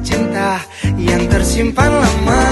cinta yang tersimpan lama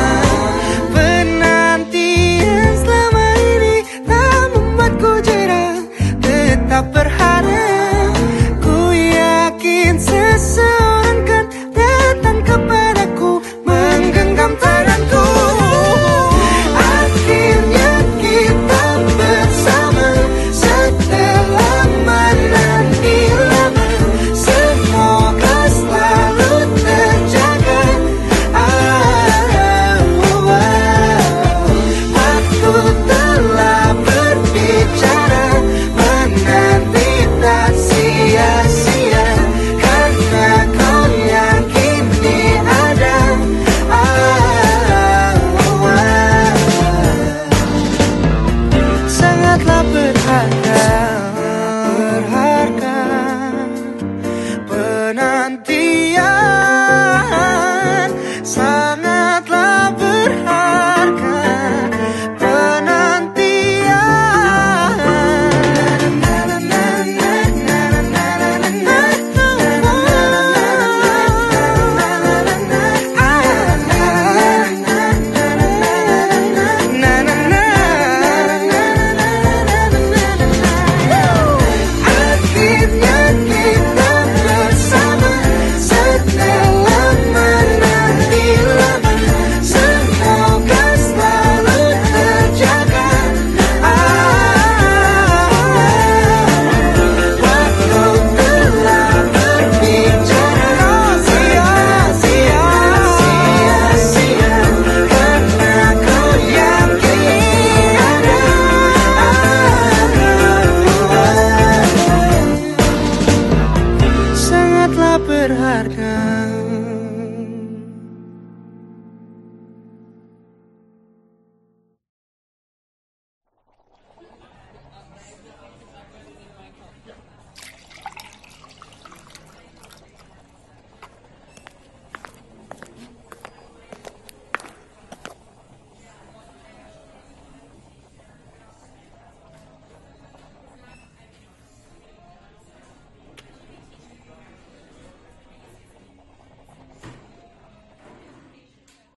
berharga.